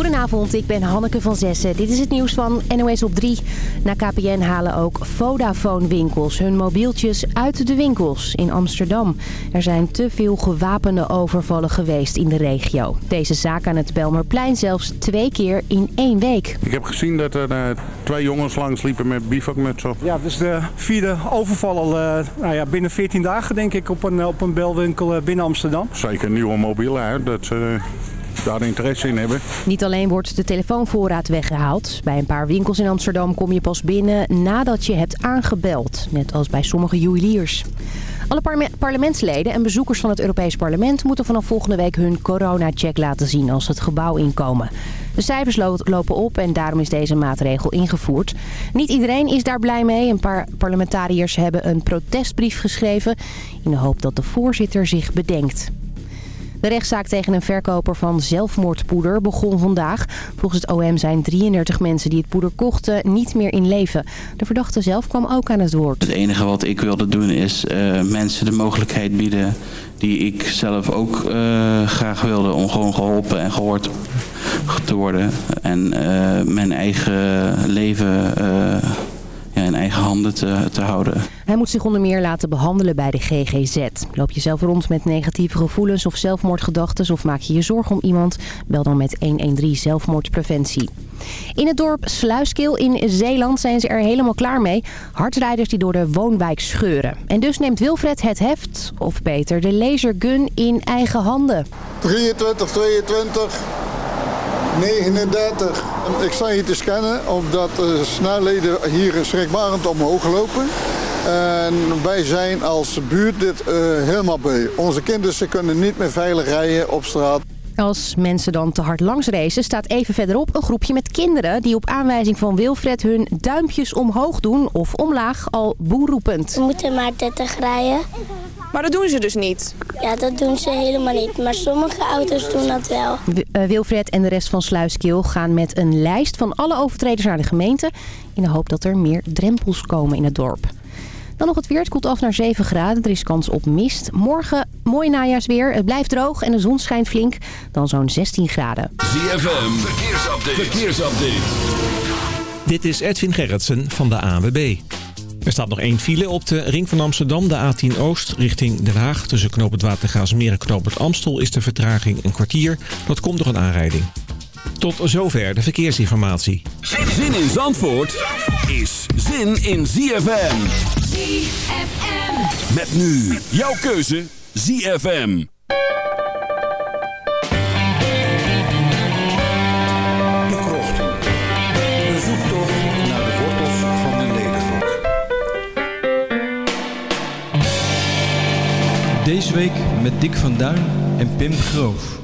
Goedenavond, ik ben Hanneke van Zessen. Dit is het nieuws van NOS op 3. Na KPN halen ook Vodafone-winkels hun mobieltjes uit de winkels in Amsterdam. Er zijn te veel gewapende overvallen geweest in de regio. Deze zaak aan het Belmerplein zelfs twee keer in één week. Ik heb gezien dat er uh, twee jongens langs liepen met bivakmutsen op. Ja, dus de vierde overval al uh, nou ja, binnen 14 dagen denk ik op een, op een belwinkel uh, binnen Amsterdam. Zeker een nieuwe mobiel uit. Dat, daar interesse in hebben. Niet alleen wordt de telefoonvoorraad weggehaald. Bij een paar winkels in Amsterdam kom je pas binnen nadat je hebt aangebeld. Net als bij sommige juweliers. Alle parlementsleden en bezoekers van het Europees Parlement moeten vanaf volgende week hun corona-check laten zien als ze het gebouw inkomen. De cijfers lopen op en daarom is deze maatregel ingevoerd. Niet iedereen is daar blij mee. Een paar parlementariërs hebben een protestbrief geschreven in de hoop dat de voorzitter zich bedenkt. De rechtszaak tegen een verkoper van zelfmoordpoeder begon vandaag. Volgens het OM zijn 33 mensen die het poeder kochten niet meer in leven. De verdachte zelf kwam ook aan het woord. Het enige wat ik wilde doen is uh, mensen de mogelijkheid bieden die ik zelf ook uh, graag wilde om gewoon geholpen en gehoord te worden. En uh, mijn eigen leven in eigen handen te, te houden. Hij moet zich onder meer laten behandelen bij de GGZ. Loop je zelf rond met negatieve gevoelens of zelfmoordgedachten of maak je je zorgen om iemand? Bel dan met 113 zelfmoordpreventie. In het dorp Sluiskeel in Zeeland zijn ze er helemaal klaar mee. Hardrijders die door de woonwijk scheuren. En dus neemt Wilfred het heft, of beter de lasergun, in eigen handen. 23, 22... 39. Ik sta hier te scannen omdat de snelheden hier schrikbarend omhoog lopen. En wij zijn als buurt dit uh, helemaal bij. Onze kinderen kunnen niet meer veilig rijden op straat. Als mensen dan te hard langs racen, staat even verderop een groepje met kinderen... die op aanwijzing van Wilfred hun duimpjes omhoog doen of omlaag al boerroepend. We moeten maar 30 rijden. Maar dat doen ze dus niet? Ja, dat doen ze helemaal niet. Maar sommige auto's doen dat wel. Uh, Wilfred en de rest van Sluiskeel gaan met een lijst van alle overtreders naar de gemeente... in de hoop dat er meer drempels komen in het dorp. Dan nog het weer. Het koelt af naar 7 graden. Er is kans op mist. Morgen mooi najaarsweer. Het blijft droog en de zon schijnt flink. Dan zo'n 16 graden. ZFM. Verkeersupdate. Verkeersupdate. Dit is Edwin Gerritsen van de ANWB. Er staat nog één file op de ring van Amsterdam, de A10 Oost, richting Den Haag. Tussen knoop het Watergaasmeer en knoop het Amstel is de vertraging een kwartier. Dat komt door een aanrijding. Tot zover de verkeersinformatie. Zin in Zandvoort is zin in ZFM. ZFM. Met nu jouw keuze ZFM. Deze week met Dick van Duin en Pim Groof.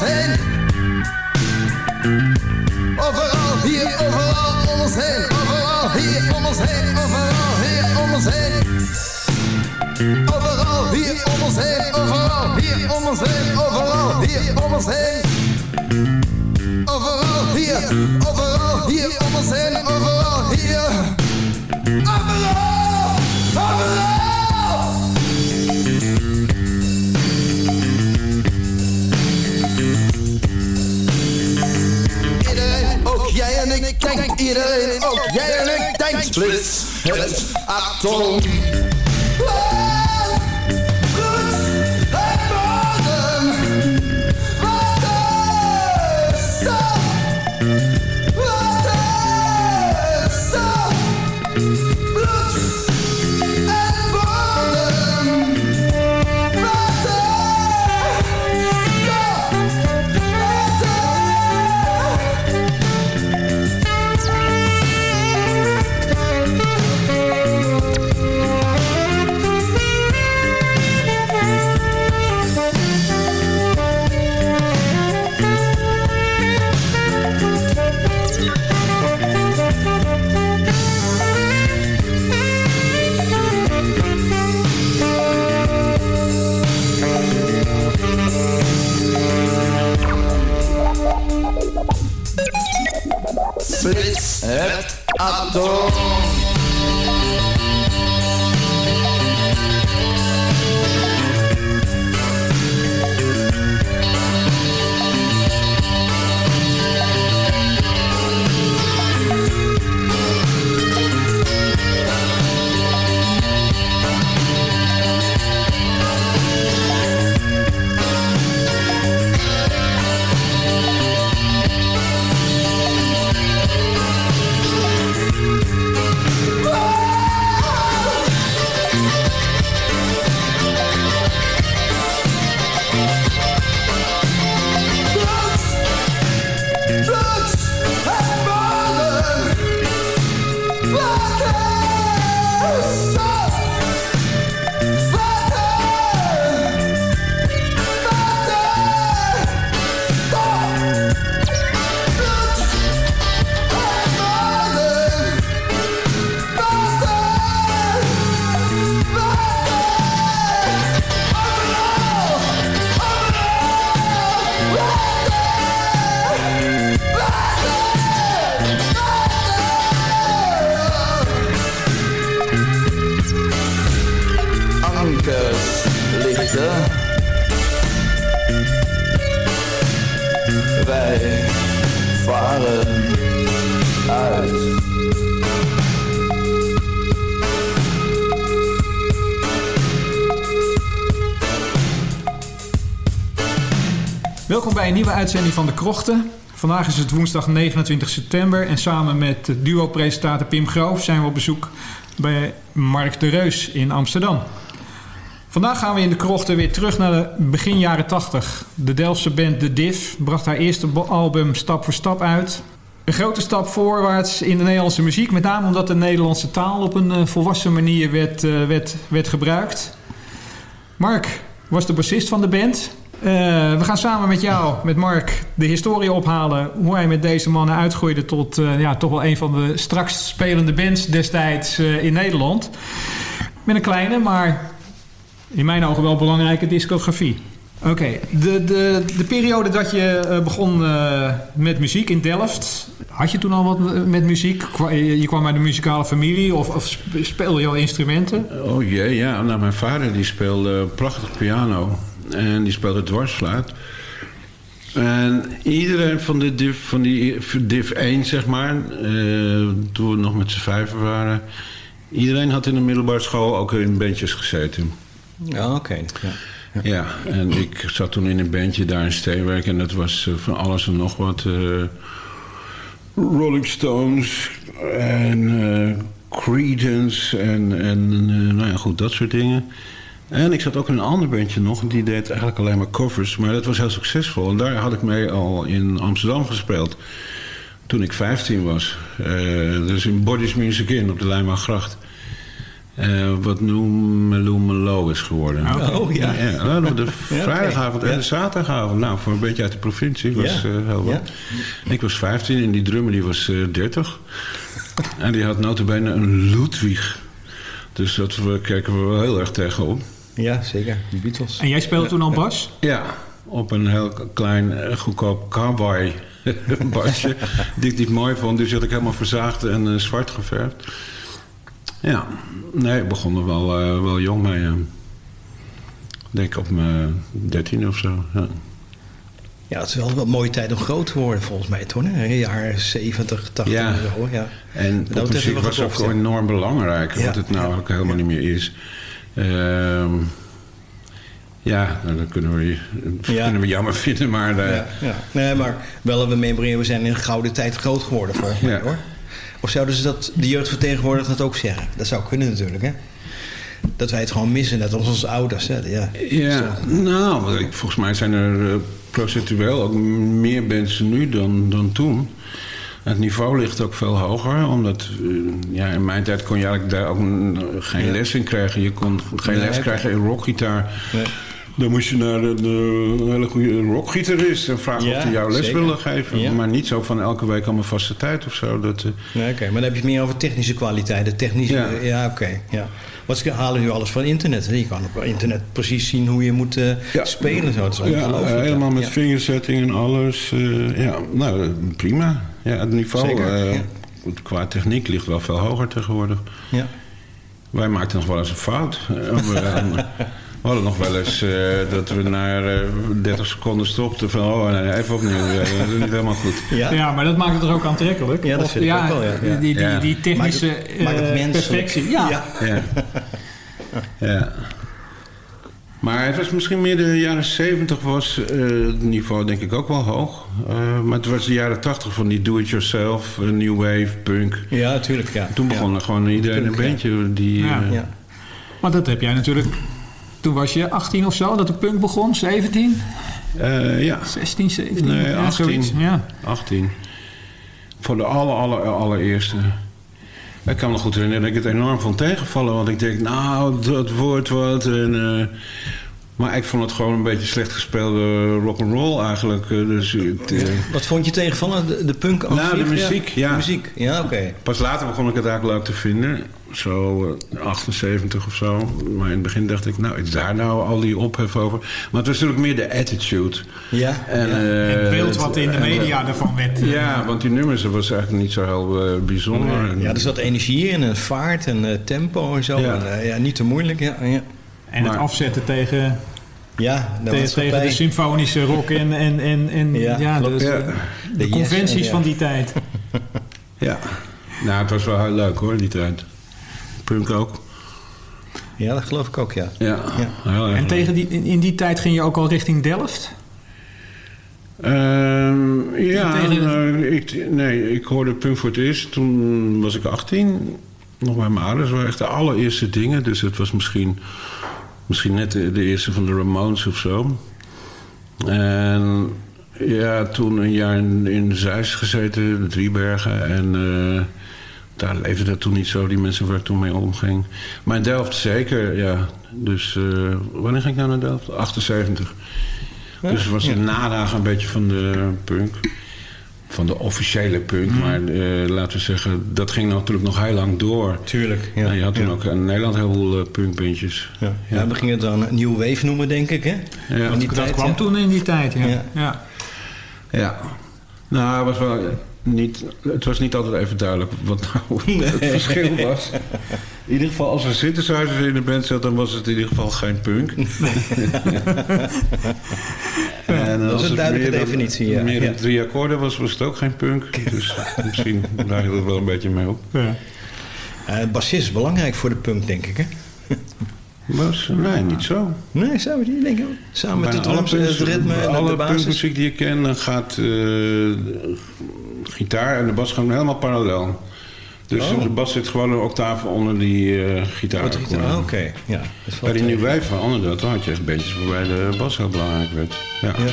Heen. Overal, hier, overal, om ons heen, overal, hier om ons heen, overal, hier om ons heen. Overal, hier om ons heen, overal, hier om ons heen, overal, hier om ons heen. Overal, hier, overal, hier om ons heen, overal, hier. Overal, overal. Iedereen, ook jij en ik, het atoom. Atoom. Uitzending van De Krochten. Vandaag is het woensdag 29 september en samen met duo-presentator Pim Groof zijn we op bezoek bij Mark de Reus in Amsterdam. Vandaag gaan we in De Krochten weer terug naar de begin jaren 80. De Delftse band The Div bracht haar eerste album Stap voor Stap uit. Een grote stap voorwaarts in de Nederlandse muziek, met name omdat de Nederlandse taal op een eh, volwassen manier werd, eh, werd, werd gebruikt. Mark was de bassist van de band. Eh, we gaan samen met jou, met Mark, de historie ophalen. Hoe hij met deze mannen uitgroeide tot eh, ja, toch wel een van de straks spelende bands destijds eh, in Nederland. Met een kleine, maar in mijn ogen wel belangrijke discografie. Oké, de, de, de periode dat je begon eh, met muziek in Delft. Had je toen al wat met muziek? Je kwam uit een muzikale familie of, of sp- speelde je al instrumenten? Oh jee, ja. Nou, mijn vader die speelde prachtig piano. En die speelde dwarsfluit. En iedereen van, de div, van die div 1, zeg maar... eh, toen we nog met z'n vijven waren... Iedereen had in de middelbare school ook in bandjes gezeten. Ja, oké. Ja. Ja, en ik zat toen in een bandje daar in Steenwijk... en dat was eh, van alles en nog wat... eh, Rolling Stones en Creedence en, en nou ja, goed, dat soort dingen. En ik zat ook in een ander bandje nog, die deed eigenlijk alleen maar covers. Maar dat was heel succesvol. En daar had ik mee al in Amsterdam gespeeld. Toen ik 15 was. Eh, dus in Bodies Music In op de Lijnbaagracht. Eh, wat nu Melo is geworden. Oh, ja. nou, de vrijdagavond en de zaterdagavond. Nou, voor een beetje uit de provincie was eh, heel wat. Ja. Ik was 15 en die drummer die was eh 30. en die had notabene een Ludwig. Dus dat we, keken we wel heel erg tegenop. Ja, zeker. De Beatles. En jij speelde toen al bas? Ja, op een heel klein, eh, goedkoop cowboy basje. die ik niet mooi vond. Dus die had ik helemaal verzaagd en eh, zwart geverfd. Ja, nee, ik begon er wel, eh, wel jong mee. Ik denk op mijn dertien of zo. Ja. Ja, het is wel een mooie tijd om groot te worden volgens mij, toch? hè? Jaren 70, 80 Ja. en zo. Ja. En Dat popmuziek was ook enorm belangrijk. Ja, Wat het nou ook helemaal niet meer is. Ehm, ja, nou, dat kunnen we, dat Ja. kunnen we jammer vinden. Maar eh, Ja, ja. Nee, maar wel een memory, we zijn in een gouden tijd groot geworden volgens mij, Ja. hoor. Of zouden ze dat, de jeugdvertegenwoordiger dat ook zeggen? Dat zou kunnen natuurlijk, hè? Dat wij het gewoon missen, net als onze ouders, hè? Ja, Ja, nou, volgens mij zijn er eh, procentueel ook meer mensen nu dan, dan toen. Het niveau ligt ook veel hoger, omdat eh, ja, in mijn tijd kon je eigenlijk daar ook geen Ja. les in krijgen. Je kon geen Nee, les krijgen in rockgitaar. Nee. Dan moest je naar de, de hele goede rockgitarist en vragen Ja, of hij jou les zeker. wilde geven. Ja. Maar niet zo van elke week aan mijn vaste tijd of zo. Dat, eh, Nee, oké. Maar dan heb je het meer over technische kwaliteiten. Technische, Ja. ja, oké. ja. Wat halen nu alles van internet. Je kan op internet precies zien hoe je moet eh, spelen. Zo. Dat is ja, helemaal met Ja. fingersetting en alles. ja, nou, prima. Ja, het niveau Zeker, eh, ja. qua techniek ligt wel veel hoger tegenwoordig. Ja. Wij maakten nog wel eens een fout. Eh, we, we hadden nog wel eens eh, dat we na eh, 30 seconden stopten van... oh, nee, even opnieuw, dat is niet helemaal goed. Ja. maar dat maakt het toch ook aantrekkelijk? Ja, dat Of- vind ik ook wel, ja. Die, die, die, technische Maakt het- maakt het eh, menselijk. perfectie. Ja. Ja. Ja. Maar het was misschien meer de jaren 70 was eh, het niveau denk ik ook wel hoog. Eh, maar het was de jaren 80 van die do-it-yourself, eh, new wave, punk. Ja, natuurlijk. Ja. Toen begon er gewoon iedereen een Punk, ja. bandje die... Ja. Ja. Maar dat heb jij natuurlijk... Toen was je 18 of zo, dat de punk begon? 17? eh, ja, 16, 17? Nee, ja, 18. zoiets. Ja. 18. Voor de aller, aller, allereerste. Ik kan me nog goed herinneren dat ik het enorm vond tegenvallen. Want ik denk, nou, dat wordt wat. En, eh, maar ik vond het gewoon een beetje slecht gespeelde rock'n'roll eigenlijk. Eh, Dus, het, eh, Wat vond je tegenvallen? De, de punk Nou, de muziek, ja. De muziek, ja, oké. Pas later begon ik het eigenlijk leuk te vinden. Zo eh, 78 of zo. Maar in het begin dacht ik, nou, is daar nou al die ophef over? Maar het was natuurlijk meer de attitude. Ja, En, ja. eh, Het beeld wat in de en, eh, media ervan werd. eh, Ja, want die nummers dat was eigenlijk niet zo heel eh, bijzonder. En- Ja, er zat energie in en vaart en eh, tempo en zo. Ja. En, eh, ja, niet te moeilijk. Ja, ja. En het afzetten tegen, ja de tegen, maatschappij. de symfonische rock en, en, en, en Ja, dus, Ja. eh, de, De yes conventies van die tijd. Ja. Nou, het was wel heel leuk hoor, die tijd. Punk ook. Ja, dat geloof ik ook, ja. Ja, heel erg En tegen die, in, in die tijd ging je ook al richting Delft? Ehm, ja, Tegen- nou, ik, nee, ik hoorde punk voor het eerst. Toen was ik 18. Nog bij mijn ouders. Dat waren echt de allereerste dingen. Dus het was misschien, misschien net de, de eerste van de Ramones of zo. En ja, toen een jaar in, in Zeist gezeten, de Driebergen. En eh, daar leefde dat toen niet zo, die mensen waar ik toen mee omging. Maar in Delft zeker, ja. Dus eh, wanneer ging ik nou naar Delft? 78. Dus het was een nadagen een beetje van de punk. Van de officiële punk. Maar eh, laten we zeggen, dat ging natuurlijk nog heel lang door. Tuurlijk. Ja, Ja, je had toen ja. ook in Nederland heel veel eh, punkbandjes. Ja. Ja, we gingen het dan een New Wave noemen, denk ik, hè? Ja. Die Dat tijd, kwam ja. toen in die tijd, ja. Ja. ja. Ja. Nou, het was wel niet, het was niet altijd even duidelijk wat nou het verschil was. In ieder geval, als er synthesizers in de band zat, dan was het in ieder geval geen punk. en dat is een duidelijke dan- definitie, ja. Meer dan drie akkoorden was, was het ook geen punk. Dus misschien draag je dat wel een beetje mee op. ja. Eh, bassist is belangrijk voor de punk, denk ik, hè? Was, nee, niet zo. Nee, je niet denken? Samen met de alle drums, het ritme en de- Alle de basis. punkmuziek die ik ken, dan gaat eh, gitaar en de bas gaan helemaal parallel. Dus Oh. de bas zit gewoon een octaaf onder die eh gitaar. Wat gitaar, ah, Oké, ja. Bij die New Wave veranderde dat. Dan had je echt bandjes waarbij de bas heel belangrijk werd. Ja. Ja.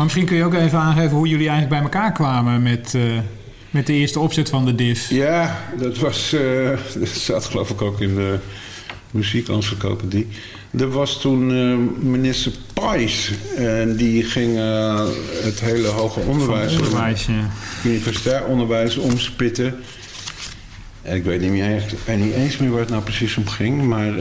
Maar misschien kun je ook even aangeven hoe jullie eigenlijk bij elkaar kwamen met, eh, met de eerste opzet van de DIF. Ja, dat was. eh, dat zat geloof ik ook in de muziekencyclopedie. Er was toen eh, minister Pais. En die ging het hele hoger onderwijs. Van onderwijs, ja. Universitair onderwijs omspitten. En ik weet niet, meer, ik weet niet eens meer waar het nou precies om ging. Maar.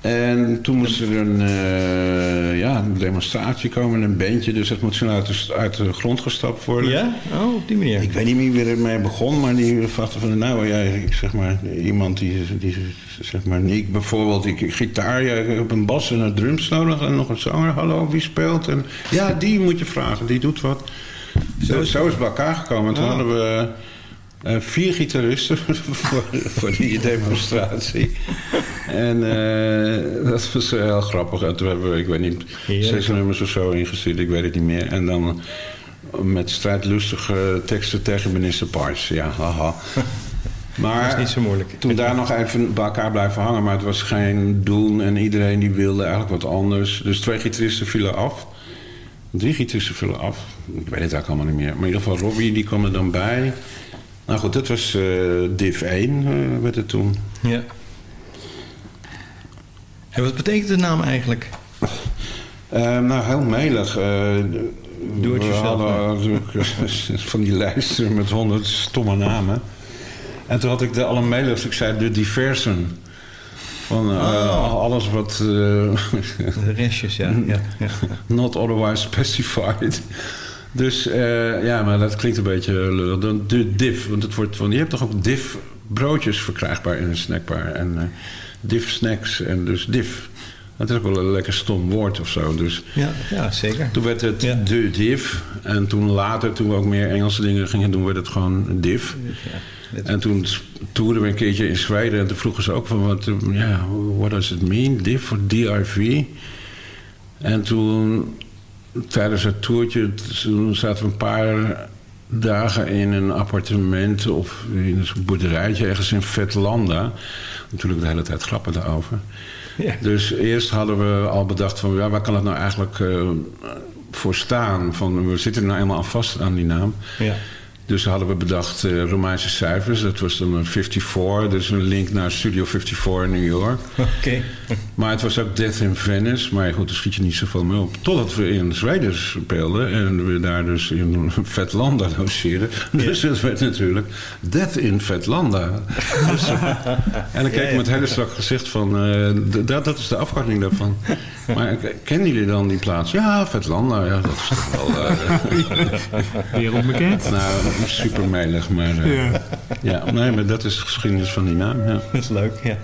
En toen moest er een, eh, ja, een demonstratie komen, een bandje. Dus het moet zo uit de, uit de grond gestapt worden. Ja? Oh, op die manier. Ik weet niet meer wie ermee begon, maar die vachtte van... Nou, ja, ik zeg maar, iemand die, die zeg maar... Ik bijvoorbeeld, ik, ik gitaar, ja, ik heb een bas en een drums nodig... en nog een zanger, hallo, wie speelt? En ja, die moet je vragen, die doet wat. Zo, zo is het bij elkaar gekomen. En toen Oh. hadden we eh, vier gitaristen voor, voor die demonstratie. En eh, dat was eh, heel grappig. En toen hebben we, ik weet niet, zes nummers of zo ingestuurd. Ik weet het niet meer. En dan met strijdlustige teksten tegen minister Pars. Ja, haha. Maar Dat is niet zo moeilijk. toen daar nog even bij elkaar blijven hangen. Maar het was geen doen. En iedereen die wilde eigenlijk wat anders. Dus twee gitaristen vielen af. Drie gitaristen vielen af. Ik weet het eigenlijk allemaal niet meer. Maar in ieder geval Robbie die kwam er dan bij. Nou goed, dat was eh div 1 eh, werd het toen. Ja. En wat betekent de naam eigenlijk? Eh, nou, heel melig. Doe het jezelf hadden van die lijsten met honderd stomme namen. En toen had ik de allermeligste, ik zei de diversen. Van Oh. alles wat... De restjes, ja, ja. not otherwise specified. Dus eh, ja, maar dat klinkt een beetje lullig. Dan de div, want het wordt van... Je hebt toch ook div broodjes verkrijgbaar in een snackbar. En eh div snacks en dus div. Dat is ook wel een lekker stom woord of zo. Dus Ja, ja, zeker. toen werd het de div. En toen later, toen we ook meer Engelse dingen gingen doen, werd het gewoon div. En toen toerden we een keertje in Zweden en toen vroegen ze ook van wat, ja, what does it mean? Div voor DRV. En toen, tijdens het toertje, zaten we een paar dagen in een appartement of in een boerderijtje ergens in Vetlanda. Natuurlijk de hele tijd grappen daarover. Ja. Dus eerst hadden we al bedacht van, ja, waar kan het nou eigenlijk eh, voor staan? Van, we zitten nou eenmaal aan vast aan die naam. Ja. Dus hadden we bedacht eh, Romeinse cijfers. Dat was dan een 54, dus een link naar Studio 54 in New York. Oké. Maar het was ook Death in Venice. Maar goed, daar schiet je niet zoveel mee op. Totdat we in Zweden speelden. En we daar dus in Vetlanda logeerden. Dus het werd natuurlijk Death in Vetlanda. Dus, eh, en dan keek ik met hele strak gezicht van... eh, dat, dat is de afkorting daarvan. Maar kennen jullie dan die plaats? Ja, Vetlanda. Ja, dat is toch wel... eh, Wereldbekend. nou, super melig, maar... eh, Ja. ja. nee, maar dat is de geschiedenis van die naam, ja. Dat is leuk, ja.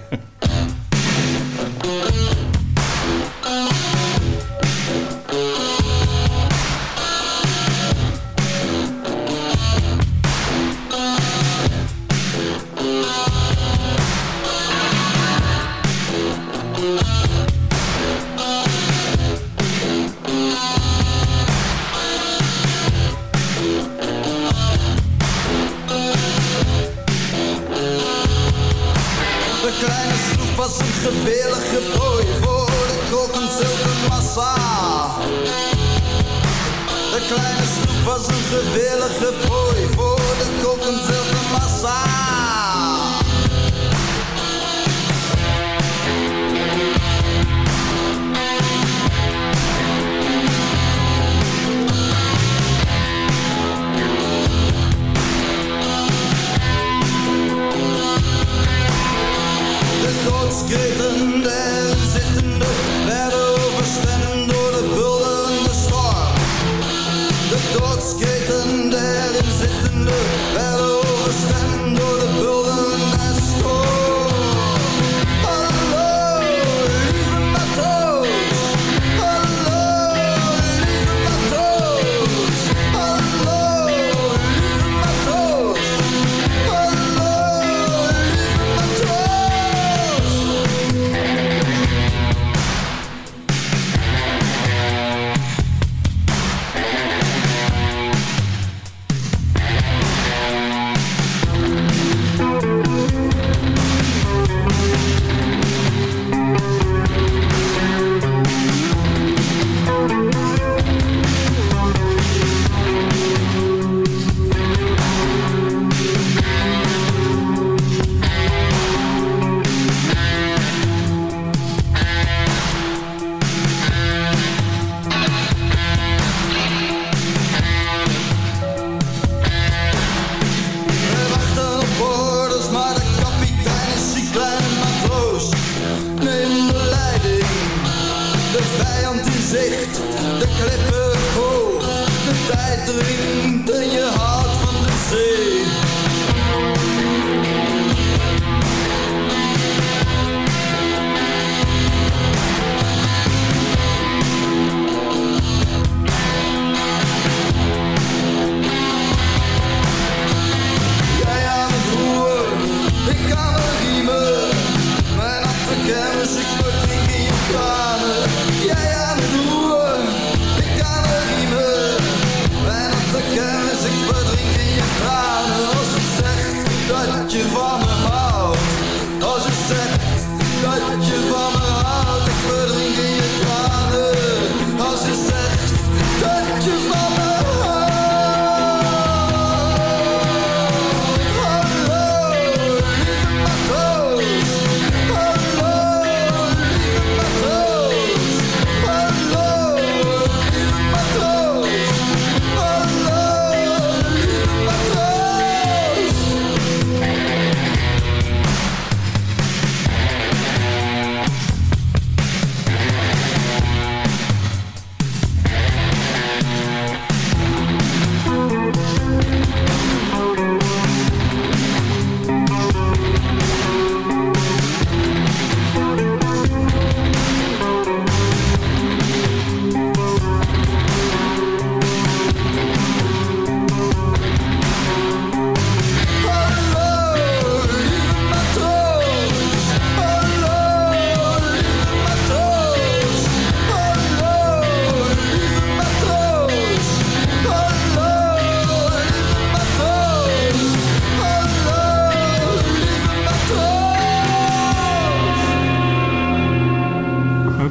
Een gewillige prooi voor de kokenzilke massa. De kleine sloep was een gewillige prooi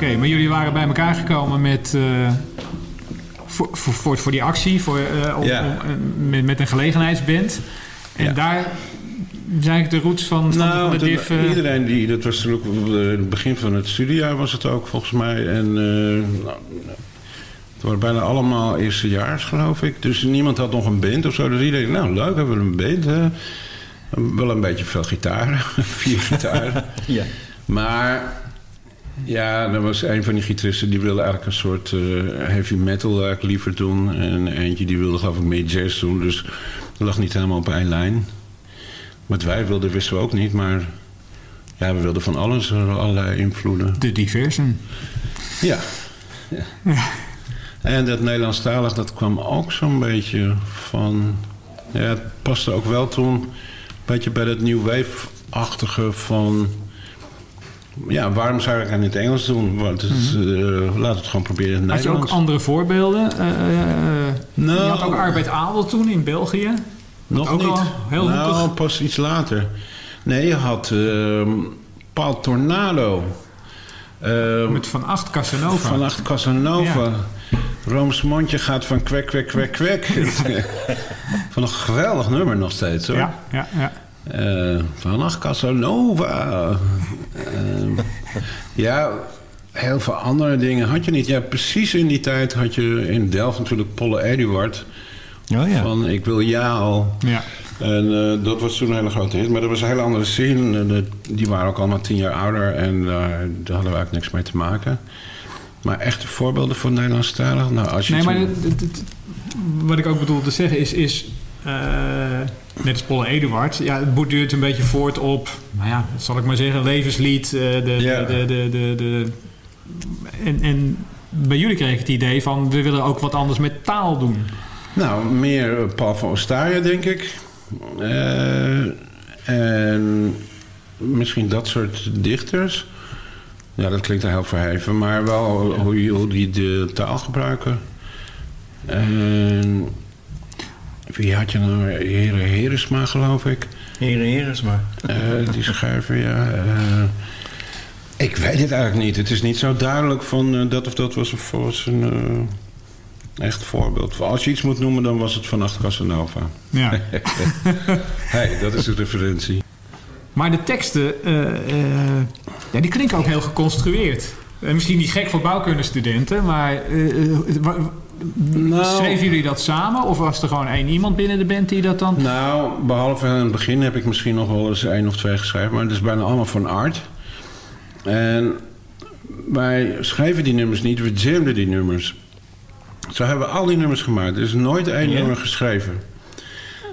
Oké, maar jullie waren bij elkaar gekomen met... eh, voor, voor, voor, die actie, voor, eh, om, Ja. om, eh, met, met een gelegenheidsband. En daar zijn eigenlijk de roots van, van Nou, de div... eh, iedereen die, dat was natuurlijk het begin van het studiejaar was het ook volgens mij. En eh, nou, het waren bijna allemaal eerstejaars geloof ik. Dus niemand had nog een band of zo. Dus iedereen, nou leuk, hebben we een band. hè. Wel een beetje veel gitaren, vier gitaren. Ja. Maar ja, er was een van die gitaristen die wilde eigenlijk een soort eh, heavy metal eigenlijk liever doen. En eentje die wilde geloof ik meer jazz doen. Dus dat lag niet helemaal op één lijn. Wat wij wilden wisten we ook niet, maar ja, we wilden van alles, eh, allerlei invloeden. De diversen. Ja. ja. En dat Nederlandstalig, dat kwam ook zo'n beetje van... Ja, het paste ook wel toen een beetje bij dat new wave-achtige van... Ja, waarom zou ik het in het Engels doen? Want het is, eh, laat het gewoon proberen in het Had je ook Nederlands. andere voorbeelden? Eh, eh, Nou. je had ook Arbeid Adel toen in België. Nog ook niet. al heel nou, hoekig. pas iets later. Nee, je had ehm Paul Tornado. Ehm, Met Van Acht Casanova. Van Acht Casanova. Rooms mondje gaat van kwek, kwek, kwek, kwek. van een geweldig nummer nog steeds hoor. Ja, ja, ja. Eh, van Acht Casanova. Ehm, ja, heel veel andere dingen had je niet. Ja, precies in die tijd had je in Delft natuurlijk Polle Eduard. Oh ja. Van Ik wil jou. Ja. En eh, dat was toen een hele grote hit. Maar dat was een hele andere scene. En, eh, die waren ook allemaal tien jaar ouder. En eh, daar hadden we eigenlijk niks mee te maken. Maar echte voorbeelden voor Nederlandstalig? Nou, als je Nee, maar wat ik ook bedoel te zeggen is... is eh, net als Paul Eduard, ja, het borduurt een beetje voort op... Nou ja, zal ik maar zeggen, levenslied. eh, de, de, de, de, de, en, en bij jullie kreeg ik het idee van... we willen ook wat anders met taal doen. Nou, meer eh, Paul van Ostaaien, denk ik. Eh, en misschien dat soort dichters. Ja, dat klinkt heel verheven, maar wel hoe, hoe die de taal gebruiken. En wie had je nou? Heren Heresma, geloof ik. Heren Heresma. Eh, die schrijver, ja. eh, ik weet het eigenlijk niet. Het is niet zo duidelijk van eh, dat of dat was een, was een echt voorbeeld. Als je iets moet noemen, dan was het van Acht Casanova. Ja. hey, dat is de referentie. Maar de teksten, ja, die klinken ook heel geconstrueerd. En misschien niet gek voor bouwkundestudenten, maar wa- schreven jullie dat samen? Of was er gewoon één iemand binnen de band die dat dan... Nou, behalve in het begin heb ik misschien nog wel eens één of twee geschreven. Maar het is bijna allemaal van art. En wij schreven die nummers niet, we jamden die nummers. Zo hebben we al die nummers gemaakt. Er is nooit één nummer geschreven.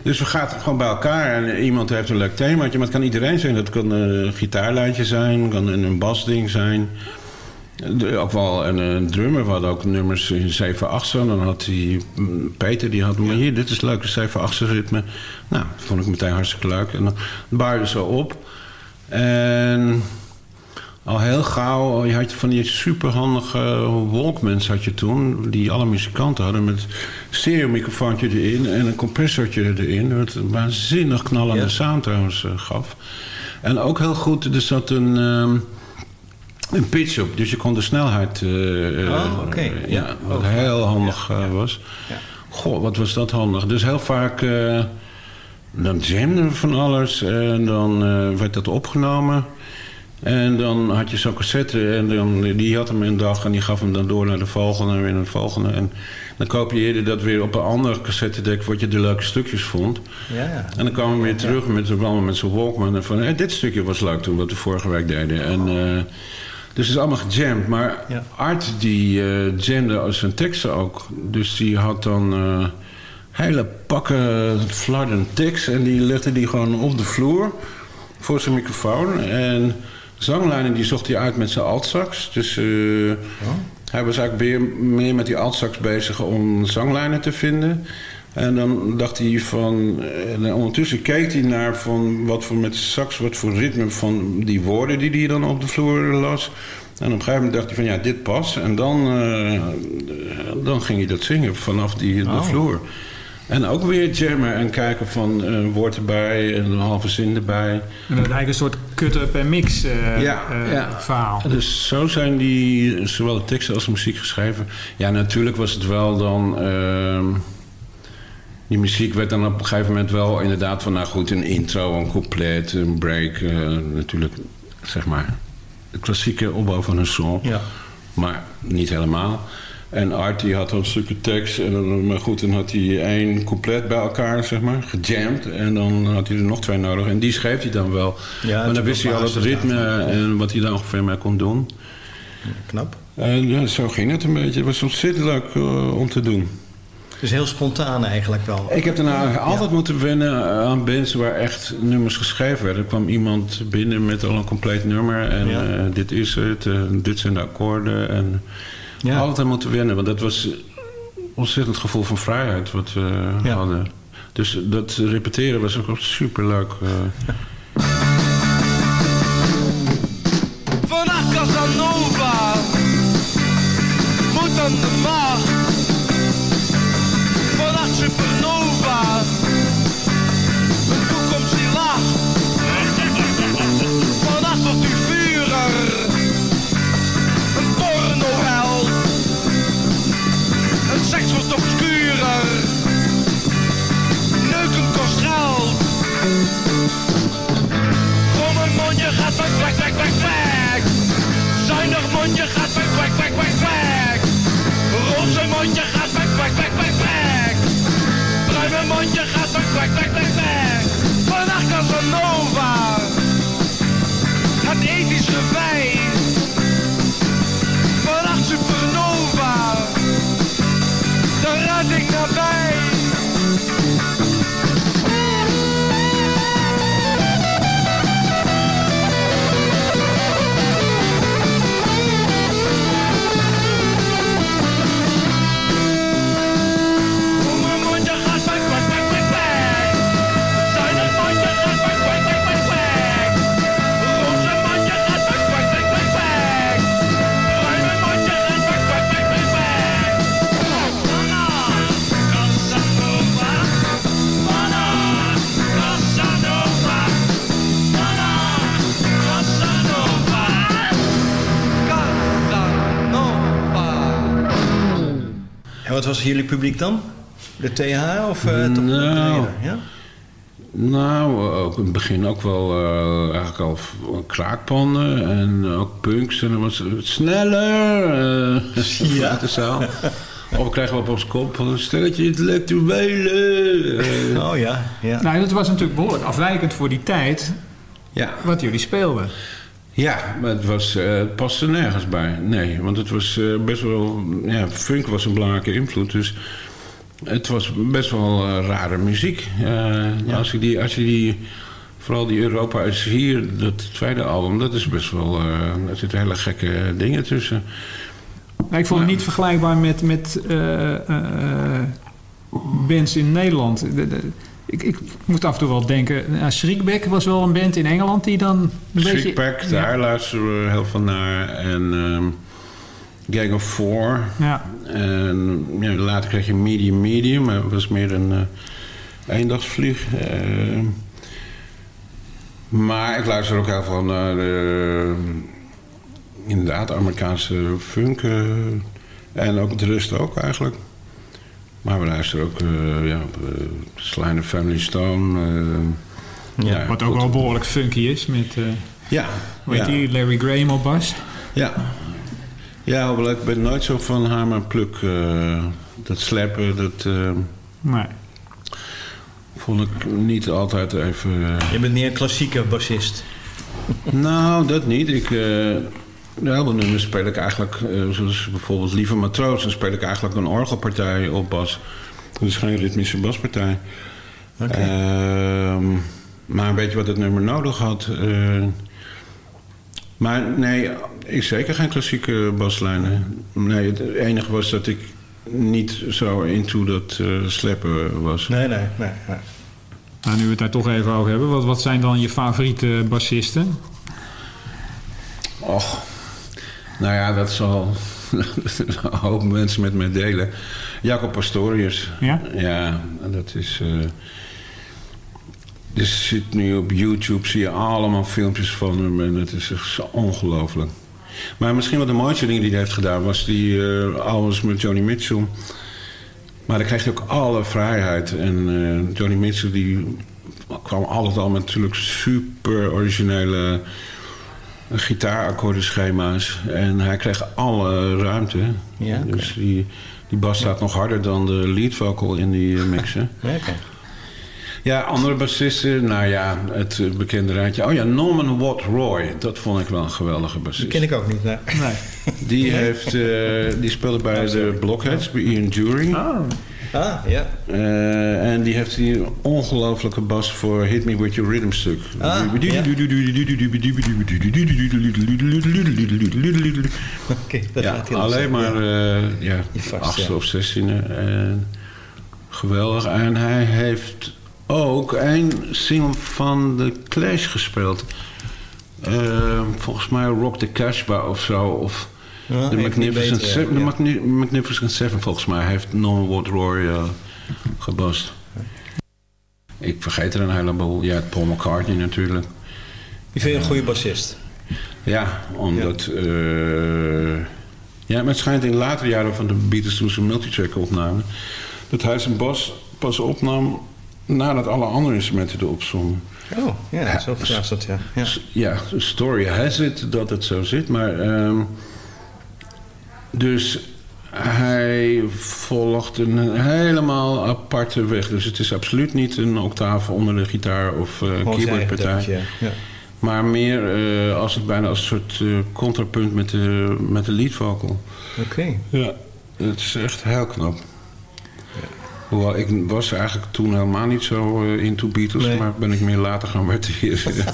Dus we gaan gewoon bij elkaar en iemand heeft een leuk themaatje. Maar het kan iedereen zijn. Dat kan een gitaarlijntje zijn, kan een basding zijn. Ook wel een, een drummer. We hadden ook nummers in 7-8 staan. Dan had die, mm, Peter, die had maar hier, dit is leuk, een 7-8 ritme. Nou, dat vond ik meteen hartstikke leuk. En dan baarde ze op. En al heel gauw, je had van die superhandige Walkmans had je toen... die alle muzikanten hadden met stereomicrofoontje erin... en een compressortje erin. Wat een waanzinnig knallende Ja. sound trouwens eh, gaf. En ook heel goed, er zat een... ehm, een pitch op, dus je kon de snelheid... eh, eh, Oh, oké. eh, ja, Ja. wat Oh, heel handig was. Ja. Goh, wat was dat handig. Dus heel vaak... dan jamden we van alles en dan werd dat opgenomen. En dan had je zo'n cassette en dan, die had hem een dag en die gaf hem dan door naar de volgende en weer naar de volgende. En dan kopieerde dat weer op een andere cassettedek wat je de leuke stukjes vond. Ja, ja. En dan kwamen we weer terug met, met zo'n Walkman. En van, hey, dit stukje was leuk toen, wat we vorige week deden. En, dus het is allemaal gejamd. Maar Ja. Art die eh jamde zijn teksten ook. Dus die had dan eh, hele pakken flarden tekst. En die legde die gewoon op de vloer voor zijn microfoon. En zanglijnen die zocht hij uit met zijn altsax. Dus eh, hij was eigenlijk weer meer met die altsax bezig om zanglijnen te vinden. En dan dacht hij van... En ondertussen keek hij naar van wat voor met sax, wat voor ritme van die woorden die hij dan op de vloer las. En op een gegeven moment dacht hij van ja, dit past. En dan, eh, dan ging hij dat zingen vanaf die, de Oh. vloer. En ook weer jammen en kijken van een woord erbij en een halve zin erbij. En dat eigenlijk een soort cut-up en mix eh, Ja, eh, ja. verhaal. Dus zo zijn die, zowel de teksten als de muziek geschreven. Ja, natuurlijk was het wel dan... die muziek werd dan op een gegeven moment wel inderdaad van... nou goed, een intro, een couplet, een break. eh, natuurlijk, zeg maar, de klassieke opbouw van een song. Ja. Maar niet helemaal. En Art die had dan een stukje tekst. En dan, maar goed, dan had hij één couplet bij elkaar, zeg maar, gejamd. En dan had hij er nog twee nodig. En die schreef hij dan wel. Ja, maar dan wist hij al het ritme en wat hij daar ongeveer mee kon doen. Knap. En ja, zo ging het een beetje. Het was ontzettend leuk eh, om te doen. Dus heel spontaan eigenlijk wel. Ik heb daarna altijd moeten wennen aan bands waar echt nummers geschreven werden. Er kwam iemand binnen met al een compleet nummer. En Ja. eh, dit is het, eh, dit zijn de akkoorden. En Ja. altijd moeten wennen. Want dat was ontzettend gevoel van vrijheid wat we hadden. Dus dat repeteren was ook super leuk. Bruine mondje gaat weg, weg, weg, weg, weg. Wat was jullie publiek dan? De TH of eh toch Nou. Ja? Nou, ook in het begin ook wel eh, eigenlijk al kraakpanden en ook punks. En dan was het sneller eh Ja. de zaal. Of we kregen we op ons kop van een stelletje intellectuelen. eh. Oh ja, ja. Nou, dat was natuurlijk behoorlijk afwijkend voor die tijd ja. wat jullie speelden. Ja, maar het, was, het paste nergens bij. Nee, want het was eh, best wel... Ja, funk was een belangrijke invloed, dus... Het was best wel eh, rare muziek. Als, je die, als je die... Vooral die Europa is hier, dat tweede album, dat is best wel... er zitten hele gekke dingen tussen. Nou, ik vond het niet vergelijkbaar met, met bands in Nederland. De- de- ik, ik moet af en toe wel denken... Uh, was wel een band in Engeland die dan een beetje... Daar luisteren we heel veel naar. En ehm, Gang of Four. Ja. En ja, later kreeg je Medium Medium. Maar dat was meer een eh eendagsvlieg. Maar ik luister ook heel veel naar... eh, inderdaad, Amerikaanse funk. eh, en ook de rest ook eigenlijk. Maar we luisteren ook eh ja, uh, Sly and the Family Stone. eh, ja, Wat ook goed. wel behoorlijk funky is met... eh Ja. Hoe heet ja. die? Larry Graham op bas. Ja. Ja, hoewel ik ben nooit zo van hamer en pluk. eh, dat sleppen, dat eh, Nee. vond ik niet altijd even... eh, Je bent meer een klassieke bassist. nou, dat niet. Ik, heel veel nummers speel ik eigenlijk, eh, zoals bijvoorbeeld Lieve Matroos... dan speel ik eigenlijk een orgelpartij op bas. Dat is geen ritmische baspartij. Ehm, maar weet je wat het nummer nodig had? Eh, maar nee, ik zeker geen klassieke baslijnen. Nee, het enige was dat ik niet zo into dat eh, sleppen was. Nee, nee, nee. nee. Nou, nu we het daar toch even over hebben. Wat, wat zijn dan je favoriete bassisten? Och, nou ja, dat zal een hoop mensen met mij delen. Jacob Pastorius. Ja? Ja, dat is... eh dus zit nu op YouTube, zie je allemaal filmpjes van hem en het is echt zo ongelooflijk. Maar misschien wat de mooiste ding die hij heeft gedaan was die eh albums met Johnny Mitchell. Maar dan krijg je ook alle vrijheid. En eh, Johnny Mitchell die kwam altijd al met natuurlijk super originele gitaarakkoordenschema's. En hij kreeg alle ruimte. Ja. Dus die, die bas staat nog harder dan de lead vocal in die eh, mixen. Ja, oké. Ja, andere bassisten. Nou ja, het eh, bekende rijtje. Oh ja, Norman Watt Roy. Dat vond ik wel een geweldige Die bassist. ken ik ook niet. Nee. Die, heeft, eh, die speelde bij de Blockheads, bij Ian Dury. Ah, ja. Eh, en die heeft die ongelofelijke bas voor Hit Me With Your Rhythm stuk. Ah, Oké, dat ja, gaat heel alleen maar eh ja, ja. of zestiende. En geweldig. En hij heeft ook een single van The Clash gespeeld. Eh, volgens mij Rock the Casbah of zo. Of Ja, die Magnificent, betere, Seven, ja. Magnificent Seven volgens mij. Heeft Norman Roy eh, gebast. Ik vergeet er een heleboel. Ja, Paul McCartney natuurlijk. Die vind je een goede bassist. Ja, omdat... eh, ja, maar het schijnt in latere jaren van de Beatles toen ze een multitrack opnamen... dat hij zijn bas pas opnam nadat alle andere instrumenten erop stonden. Oh, ja, zo ja, is dat, ja. ja. Ja, de story has it dat het zo zit, maar... ehm, dus hij volgt een helemaal aparte weg. Dus het is absoluut niet een octaaf onder de gitaar of eh zijn eigen keyboardpartij. ja. Maar meer eh, als het bijna als een soort eh, contrapunt met de, met de lead vocal. Oké. Ja, het is echt heel knap. Hoewel, ik was eigenlijk toen helemaal niet zo eh, into Beatles, Nee. maar ben ik meer later gaan waarderen.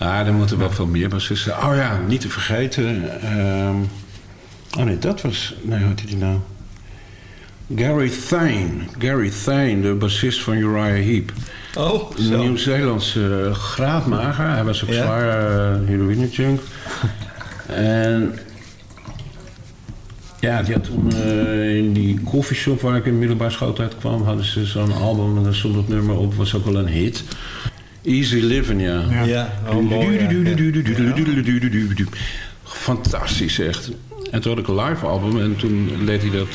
ja, er moeten wel veel meer bassisten. Oh ja, niet te vergeten. ehm, oh nee, dat was. Nee, hoe heette die nou? Gary Thane. Gary Thane, de bassist van Uriah Heep. Oh, Een zo. Nieuw-Zeelandse uh, graadmager. Hij was ook Ja? zwaar uh, heroïne-junk. en ja, die had toen eh, in die koffieshop waar ik in middelbare schooltijd kwam... hadden ze zo'n album en daar stond het nummer op. was ook wel een hit. Easy Living, ja. Ja. Ja, oh, mooi, ja. Fantastisch, echt. En toen had ik een live album en toen deed hij dat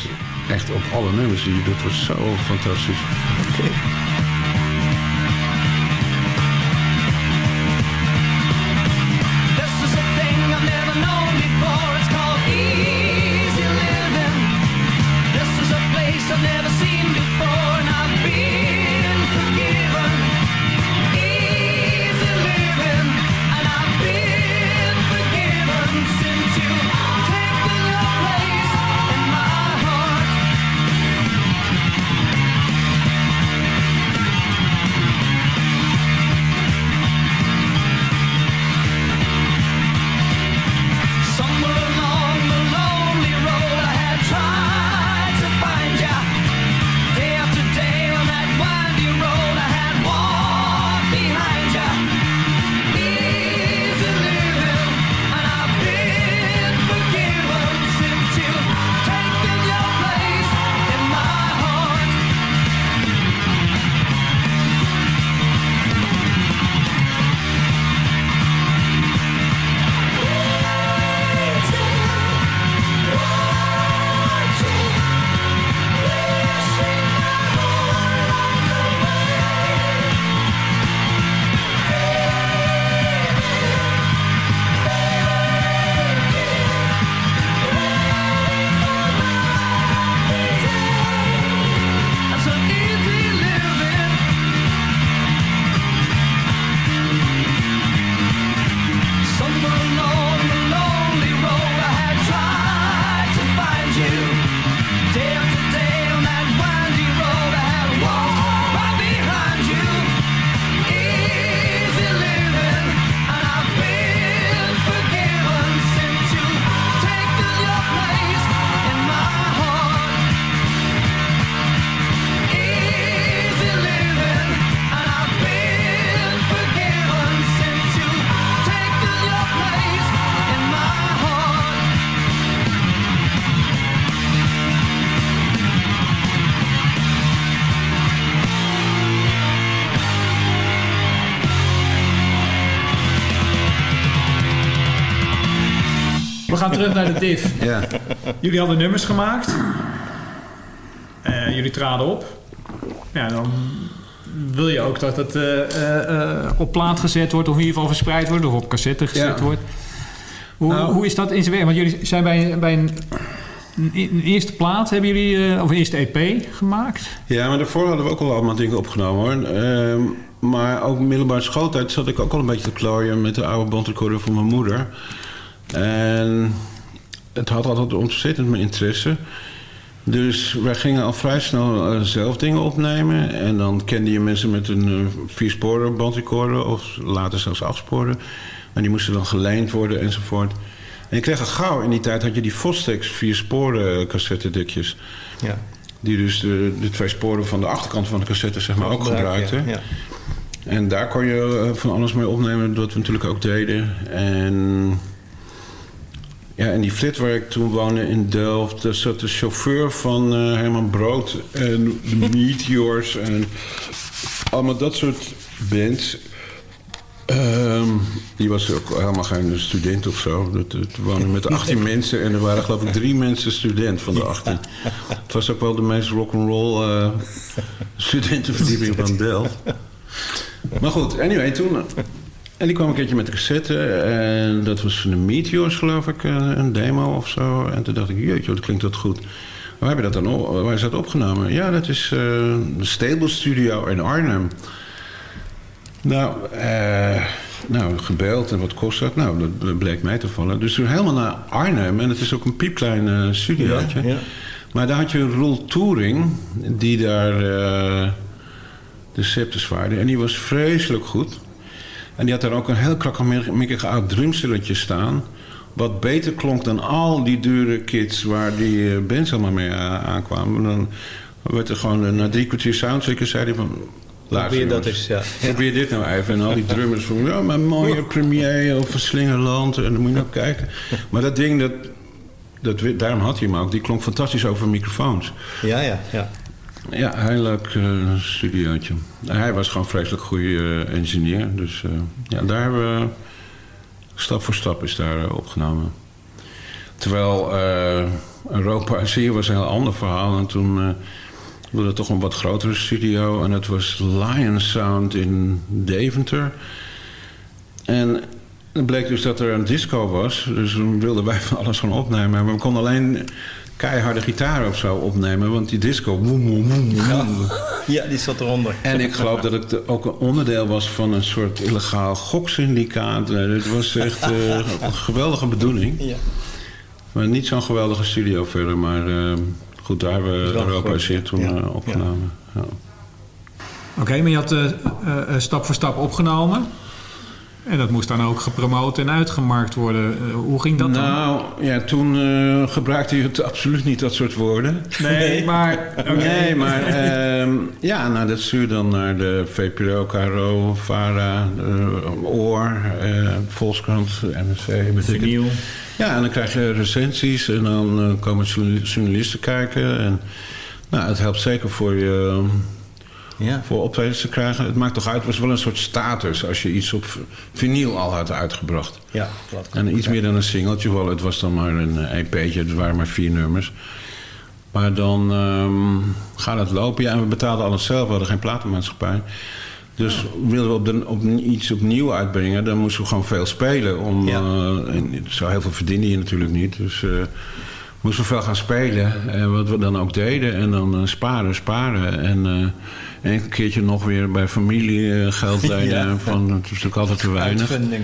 echt op alle nummers. Die- Dat was zo fantastisch. We gaan terug naar de div. Ja. Jullie hadden nummers gemaakt. Eh, jullie traden op. Ja, dan wil je ook dat het eh, eh, op plaat gezet wordt... of in ieder geval verspreid wordt of op cassette gezet Ja. wordt. Hoe, Nou- hoe is dat in zijn werk? Want jullie zijn bij, bij een, een, eerste plaat, hebben jullie, of een eerste EP gemaakt? Ja, maar daarvoor hadden we ook al allemaal dingen opgenomen hoor. Ehm, maar ook middelbare schooltijd zat ik ook al een beetje te klooien met de oude bandrecorder van mijn moeder. En het had altijd ontzettend mijn interesse. Dus wij gingen al vrij snel eh, zelf dingen opnemen. En dan kende je mensen met een uh, viersporen bandrecorder of later zelfs achtsporen. En die moesten dan geleend worden enzovoort. En ik kreeg al gauw in die tijd had je die Fostex viersporen cassettedikjes. Ja. Die dus de, de twee sporen van de achterkant van de cassette zeg maar, ook Gebruik, gebruikten. ja, ja. En daar kon je eh, van alles mee opnemen, wat we natuurlijk ook deden. En ja, en die flat waar ik toen woonde in Delft, daar zat de chauffeur van eh, Herman Brood en de Meteors en allemaal dat soort bands. Ehm, die was ook helemaal geen student of zo. Dat, dat woonde met 18 mensen en er waren geloof ik drie mensen student van de 18. Het was ook wel de meest rock'n'roll eh studentenverdieping van Delft. Maar goed, anyway, toen... En die kwam een keertje met de cassette. En dat was van de Meteors, geloof ik, eh, een demo of zo. En toen dacht ik, jeetje, wat klinkt dat goed. Waar, heb je dat dan op, waar is dat opgenomen? Ja, dat is eh, de Stable Studio in Arnhem. Nou, eh, nou, gebeld en wat kost dat? Nou, dat- dat bleek mij te vallen. Dus toen helemaal naar Arnhem. En het is ook een piepklein studiootje. Ja, ja. Maar daar had je Roel Touring, die daar de scepters waarde. En die was vreselijk goed. En die had daar ook een heel krakkemikkig oud drumstelletje staan. Wat beter klonk dan al die dure kits waar die eh, bands allemaal mee a- aankwamen. Dan werd er gewoon eh, na drie kwartier soundchecken zei hij van... "Luister, Probeer dat eens, ja. Probeer dit nou even. En al die drummers van... Ja, maar mooie premier of Slingerland. En dan moet je nou kijken. Maar dat ding, dat, dat, daarom had hij hem ook. Die klonk fantastisch over microfoons. Ja, ja, ja. Ja, heel leuk eh, studiootje. Hij was gewoon vreselijk goede eh, engineer. Dus eh, ja, daar hebben we... Stap voor stap is daar opgenomen. Terwijl Europa Azië was een heel ander verhaal. En toen eh wilde het toch een wat grotere studio. En dat was Lion Sound in Deventer. En het bleek dus dat er een disco was. Dus toen wilden wij van alles gaan opnemen. Maar we konden alleen keiharde gitaar of zo opnemen. Want die disco... woem, woem, woem, woem. Ja, die zat eronder. En ik geloof dat het ook een onderdeel was van een soort illegaal goksyndicaat. Eh, Het was echt eh, een geweldige bedoeling. Ja. Maar niet zo'n geweldige studio verder. Maar eh, goed, daar hebben we Europa zeer toen Ja. eh, opgenomen. Ja. Oké, maar je had stap voor stap opgenomen. En dat moest dan ook gepromoot en uitgemarkt worden. Eh, hoe ging dat dan? Nou, ja, toen eh, gebruikte je het absoluut niet, dat soort woorden. Nee, maar... oké. Nee, maar ehm, ja, nou, dat stuur dan naar de VPRO, KRO, VARA, eh, OOR, eh, Volkskrant, NRC. weet. Vinyl. Ja, en dan krijg je recensies en dan eh, komen journali- journalisten kijken. En, nou, het helpt zeker voor je Ja. voor optredens te krijgen. Het maakt toch uit, het was wel een soort status als je iets op vinyl al had uitgebracht. Ja, klopt. En iets meer dan een singeltje, wel, het was dan maar een EP'tje, het waren maar vier nummers. Maar dan ehm, gaat het lopen. Ja, en we betaalden alles zelf, we hadden geen platenmaatschappij. Dus wilden we op de, op, iets opnieuw uitbrengen, dan moesten we gewoon veel spelen. Om, Ja. eh, en zo heel veel verdiende je natuurlijk niet. Dus eh moesten we veel gaan spelen. En wat we dan ook deden. En dan eh, sparen, sparen. En eh een keertje nog weer bij familie eh, geld lenen. Ja. Van, het is natuurlijk altijd te weinig. Uitvinding.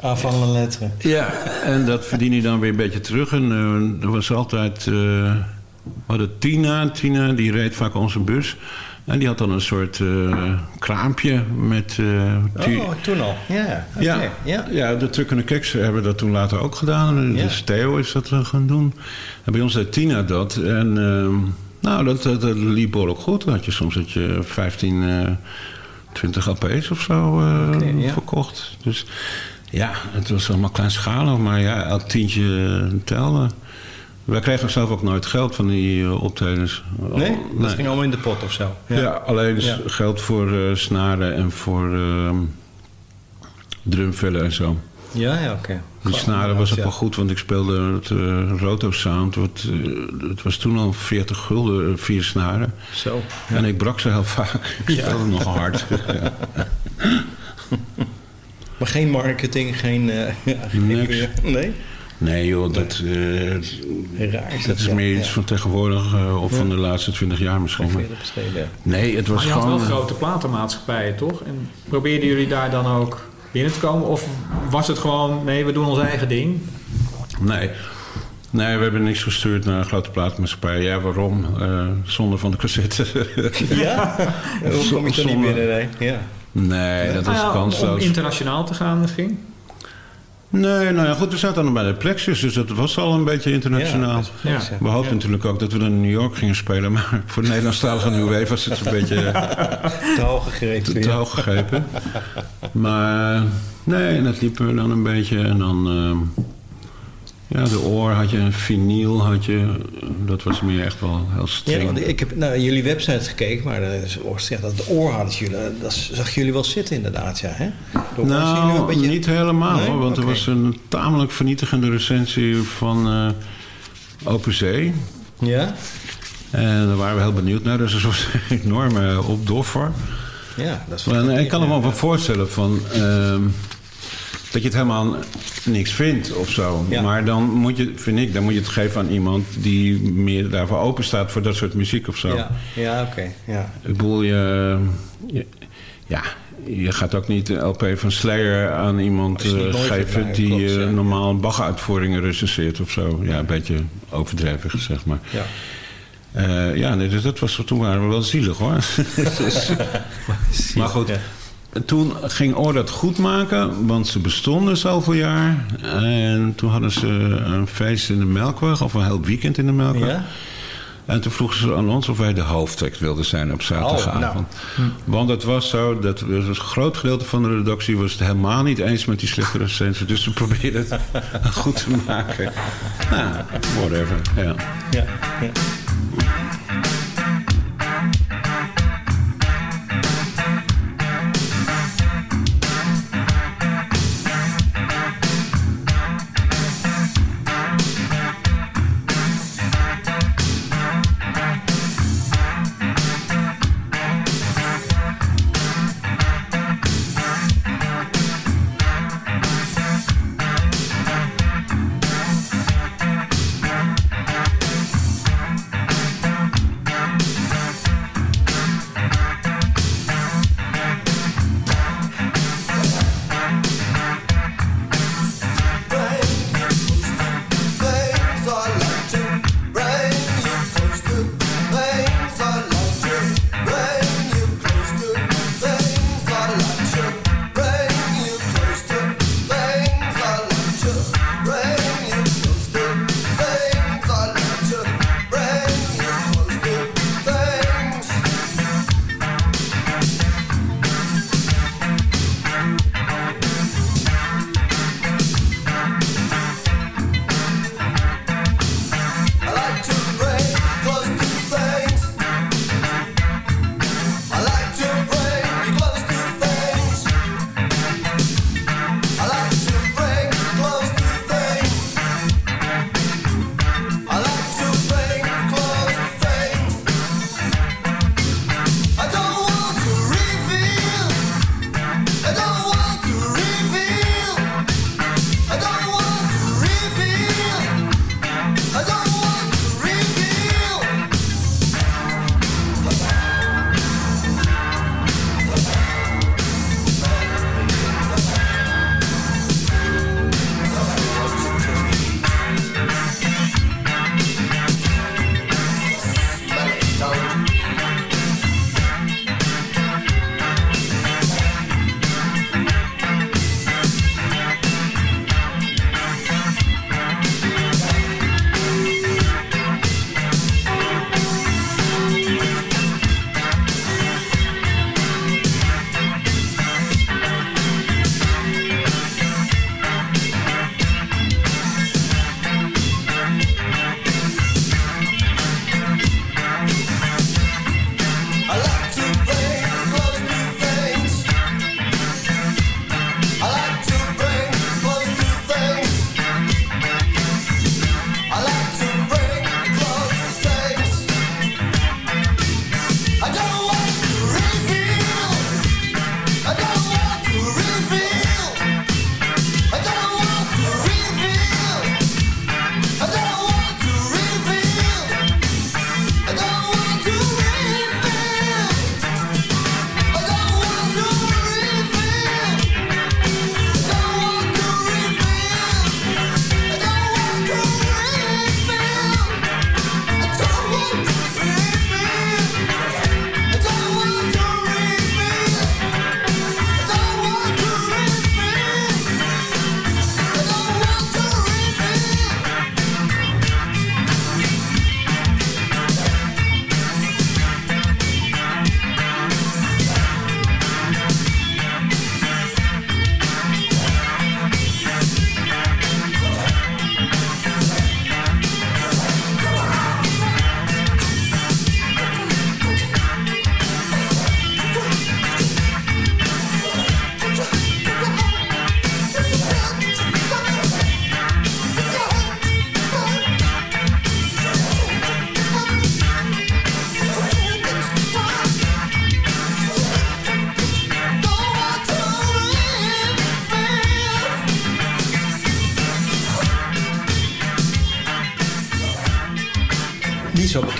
Aanvallen letteren. Ja, en dat verdien je dan weer een beetje terug. En eh, er was altijd... eh, we hadden Tina. Tina, die reed vaak onze bus. En die had dan een soort kraampje met... Oh, toen al. Ja, oké. ja, ja. ja. de Truckende Keks hebben dat toen later ook gedaan. Ja. Dus Theo is dat gaan doen. En bij ons deed Tina dat. En ehm, nou, dat, dat, dat liep behoorlijk goed. Dan had je soms dat je 15, eh 20 LP's of zo eh, ja. verkocht. Dus ja, het was allemaal kleinschalig. Maar ja, elk tientje eh, telde. Wij kregen zelf ook nooit geld van die eh, optredens. Nee? Oh, Dat ging allemaal in de pot of zo. ja, alleen Ja. geld voor snaren en voor ehm drumvellen en zo. Ja, ja, oké. Die snaren was ook Ja. wel goed, want ik speelde het uh, Roto Sound. Wat, eh, het was toen al 40 gulden, eh, vier snaren. Zo. En ik brak ze heel vaak. Ik Ja. speelde nog hard. Ja. Maar geen marketing, geen... eh, ja, geen- Niks. Nee? Nee joh, dat, eh, Raar is dat is ja. meer iets Ja. van tegenwoordig of Ja. van de laatste 20 jaar misschien. maar-. Nee, het was Maar je had wel gewoon... grote platenmaatschappijen, toch? En probeerden jullie daar dan ook binnen te komen? Of was het gewoon, nee, we doen ons eigen ding? Nee. Nee, we hebben niks gestuurd naar een grote platenmaatschappij. Ja, waarom? Eh, zonder van de cassette. Ja? Hoe kom je er niet binnen? Nee, ja. Nee, dat is ja, om- Om kansloos. internationaal te gaan misschien? Nee, nou ja, goed, we zaten dan bij de Plexus, dus dat was al een beetje internationaal. Ja, ja. We hoopten Ja. natuurlijk ook dat we dan in New York gingen spelen, maar voor de Nederlandstalige New Wave was het een beetje Te hoog gegrepen. te, te hoog gegrepen. Maar nee, en dat liepen we dan een beetje en dan... ehm, ja, de oor had je, een vinyl had je, dat was meer echt wel heel Ja, streng. want ik heb naar jullie website gekeken, maar ja, dat oor hadden jullie, dat zag jullie wel zitten inderdaad, ja. Hè? Nou, een beetje- niet helemaal Nee? hoor, want er was een tamelijk vernietigende recensie van eh Open Zee. Ja? En daar waren we heel benieuwd naar, dus er was een enorme opdoffer. Ja, dat is Maar, nee, ik kan me ja. wel voorstellen van, ehm, dat je het helemaal niks vindt of zo. Ja. Maar dan moet je, vind ik, dan moet je het geven aan iemand die meer daarvoor open staat voor dat soort muziek of zo. Ja, ja oké. Ja. Ik bedoel, je, je- ja, je gaat ook niet de LP van Slayer aan iemand eh, geven die klopt, eh, ja. normaal Bach-uitvoeringen recenseert of zo. Ja, een beetje overdreven gezegd, maar... Ja. Eh, ja, nee, dus dat was, toen waren we wel zielig hoor. Dus- maar goed. Toen ging Oor dat goed maken, want ze bestonden zoveel jaar. En toen hadden ze een feest in de Melkweg, of een heel weekend in de Melkweg. Ja? En toen vroegen ze aan ons of wij de hoofdtekst wilden zijn op zaterdagavond. nou. Want het was zo, dat was een groot gedeelte van de redactie was het helemaal niet eens met die slechte recensie. Dus ze probeerden het goed te maken. Nou, whatever. Ja. Ja, ja.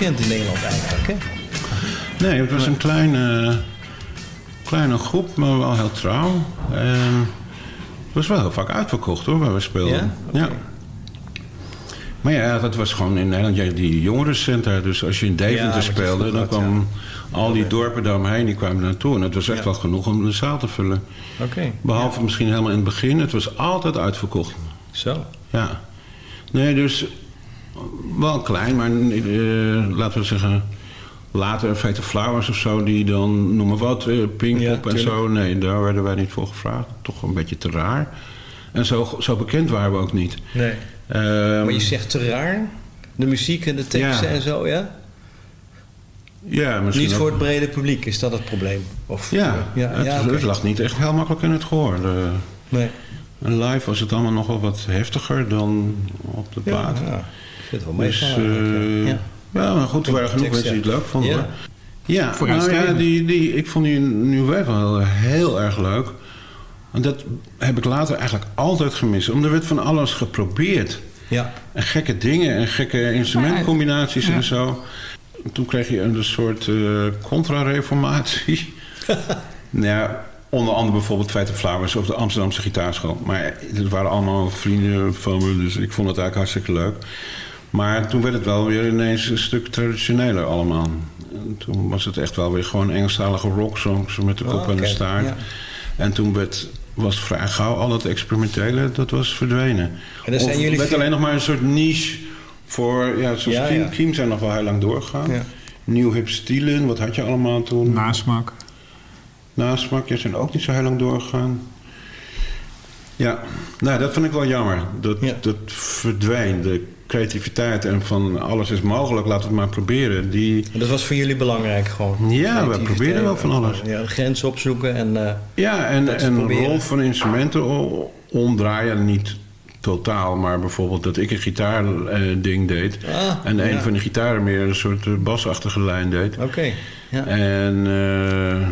Bekend in Nederland eigenlijk, hè? Nee, het was een kleine, kleine groep, maar wel heel trouw. En het was wel heel vaak uitverkocht hoor, waar we speelden. Ja? Maar ja, dat was gewoon in Nederland ja, die jongerencentra. Dus als je in Deventer speelde, dan kwamen al die dorpen daaromheen, die kwamen naartoe. En het was echt wel genoeg om de zaal te vullen. Oké. Behalve misschien helemaal in het begin, het was altijd uitverkocht. Zo. Ja. Nee, dus wel klein, maar eh, laten we zeggen... Later Fate Flowers of zo, die dan, noem maar wat, eh, Pinkpop en tuurlijk. zo. Nee, daar werden wij niet voor gevraagd. Toch een beetje te raar. En zo, zo bekend waren we ook niet. Nee. Ehm, maar je zegt te raar. De muziek en de teksten Ja. en zo, ja? ja, misschien Niet ook- voor het brede publiek, is dat het probleem? Of, Ja, ja, het, ja, het lag niet echt heel makkelijk in het gehoor. De- Nee. En live was het allemaal nog wel wat heftiger dan op de plaat. Ja, ja. Ik vind het wel Dus, eh, ja. ja. maar goed, er waren genoeg mensen die het leuk vonden. Ja. nou ja, die, die, ik vond die nu wel heel, heel erg leuk. En dat heb ik later eigenlijk altijd gemist. Omdat er werd van alles geprobeerd. Ja. En gekke dingen en gekke instrumentcombinaties en zo. En Toen kreeg je een soort eh contra-reformatie. nou ja, onder andere bijvoorbeeld Feite Flowers of de Amsterdamse Gitaarschool. Maar het waren allemaal vrienden van me, dus ik vond het eigenlijk hartstikke leuk. Maar toen werd het wel weer ineens een stuk traditioneler allemaal. En toen was het echt wel weer gewoon Engelstalige rocksongs met de kop Oh, en de staart. ja. En toen werd, was vrij gauw al het experimentele, dat was verdwenen. En dan zijn Of jullie werd alleen nog maar een soort niche voor... Ja, zoals Ja, Kiem, ja. Kiem zijn nog wel heel lang doorgegaan. Ja. Nieuw hip stilen, wat had je allemaal toen? Nasmak. Nasmak, ja, zijn ook niet zo heel lang doorgegaan. Ja, nou, dat vind ik wel jammer. Dat, dat verdwijnt. Creativiteit en van alles is mogelijk, laten we het maar proberen. Die... En dat was voor jullie belangrijk gewoon? Ja, we proberen wel van alles. Ja, grenzen opzoeken en... eh, Ja, en, en een rol van instrumenten omdraaien. Niet totaal, maar bijvoorbeeld dat ik een gitaarding deed. Ah, en een ja. van de gitaren meer een soort eh, basachtige lijn deed. Oké, ja. En eh,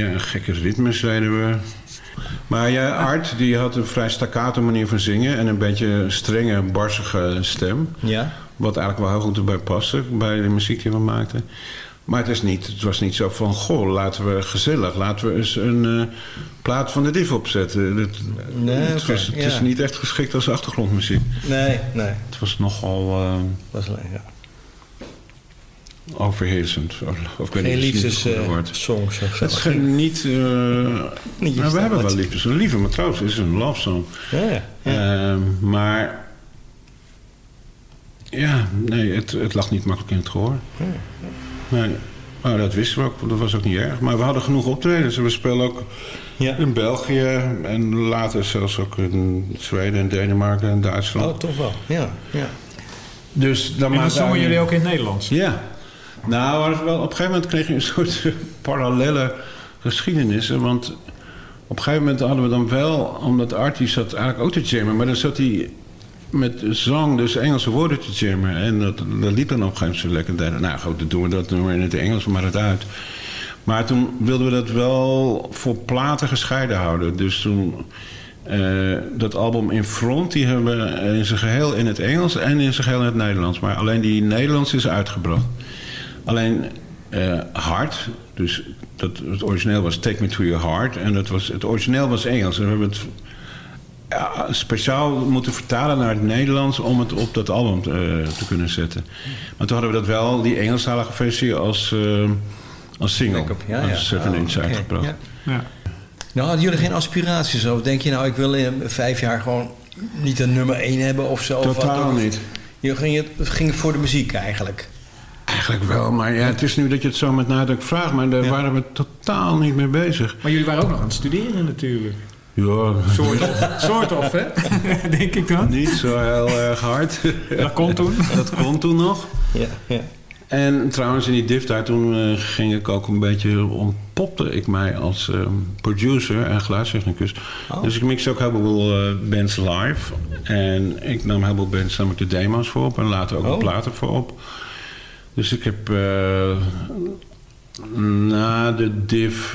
ja, gekke ritmes deden we. Maar ja, Art die had een vrij staccato manier van zingen... en een beetje een strenge, barsige stem. Ja. Wat eigenlijk wel heel goed erbij paste bij de muziek die we maakten. Maar het, is niet, het was niet zo van... goh, laten we gezellig, laten we eens een eh, plaat van de div opzetten. Het, Nee, het, was, het ja. is niet echt geschikt als achtergrondmuziek. Nee, nee. Het was nogal eh, Was, ja. Overheersend. Of ik weet Geen liefdessongs woord. of zo. Het is geen- niet... eh, Niet je nou, we hebben wel liefdes. Een lieve matroos is een love song. Ja, ja. Ehm, maar... Ja, nee, het, het lag niet makkelijk in het gehoor. Nee, maar dat wisten we ook. Dat was ook niet erg. Maar we hadden genoeg optredens. We spelen ook in België. En later zelfs ook in Zweden en Denemarken en Duitsland. Oh, toch wel. Ja, ja. Dus dan En dan zongen jullie ook in het Nederlands? Ja. Nou, wel, op een gegeven moment kreeg je een soort parallele geschiedenissen. Want op een gegeven moment hadden we dan wel... Omdat Artie zat eigenlijk ook te jammen. Maar dan zat hij met zang dus Engelse woorden te jammen. En dat, dat liep dan op een gegeven moment zo lekker. Nou goed, dan doen we dat nummer in het Engels, maar het uit. Maar toen wilden we dat wel voor platen gescheiden houden. Dus toen... eh, dat album In Front, die hebben we in zijn geheel in het Engels en in zijn geheel in het Nederlands. Maar alleen die Nederlands is uitgebracht. Alleen eh Hard, dus dat, het origineel was Take Me To Your Heart. En dat was, het origineel was Engels. En we hebben het ja, speciaal moeten vertalen naar het Nederlands om het op dat album te, te kunnen zetten. Maar toen hadden we dat wel, die Engelstalige versie, als, eh, als single. Backup, ja, ja. Als 7 Oh, inch uitgebracht. ja. Ja. Nou, hadden jullie geen aspiraties of Denk je nou, ik wil in vijf jaar gewoon niet een nummer één hebben of zo? of wat Totaal ook? niet. Je ging, het ging voor de muziek eigenlijk. Eigenlijk wel, maar ja, het is nu dat je het zo met nadruk vraagt, maar daar waren we totaal niet mee bezig. Maar jullie waren ook nog aan het studeren natuurlijk. Ja, Soort of, soort of hè? Denk ik dan. niet zo heel erg hard. Dat kon toen. Dat kon toen nog. Ja, ja. En trouwens, in die div daar toen eh, ging ik ook een beetje... ontpopte ik mij als eh, producer en geluidstechnicus. Oh. Dus ik mixte ook heel veel eh, bands live. En ik nam heel veel bands nam ik de demo's voor op. En later ook Oh. de platen voor op. Dus ik heb eh, na de div...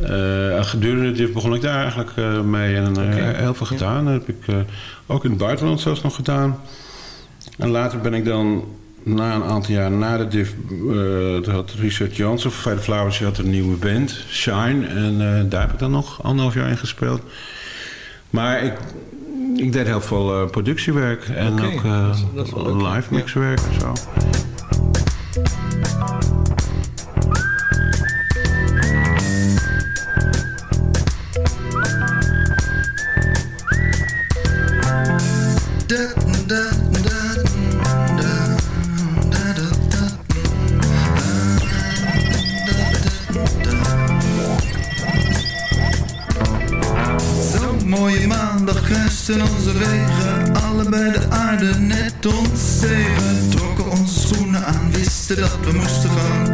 Eh, gedurende de div begon ik daar eigenlijk eh, mee en okay. heel veel gedaan. Dat heb ik ook in het buitenland zelfs nog gedaan. En later ben ik dan na een aantal jaar na de div... had Richard Jansen of Fijde Flowers had een nieuwe band, Shine. En daar heb ik dan nog anderhalf jaar in gespeeld. Maar ik ik deed heel veel eh, productiewerk en ook eh, live mixwerk en zo. moesten onze wegen allebei de aarde net ontstegen. Trokken onze schoenen aan, wisten dat we moesten gaan.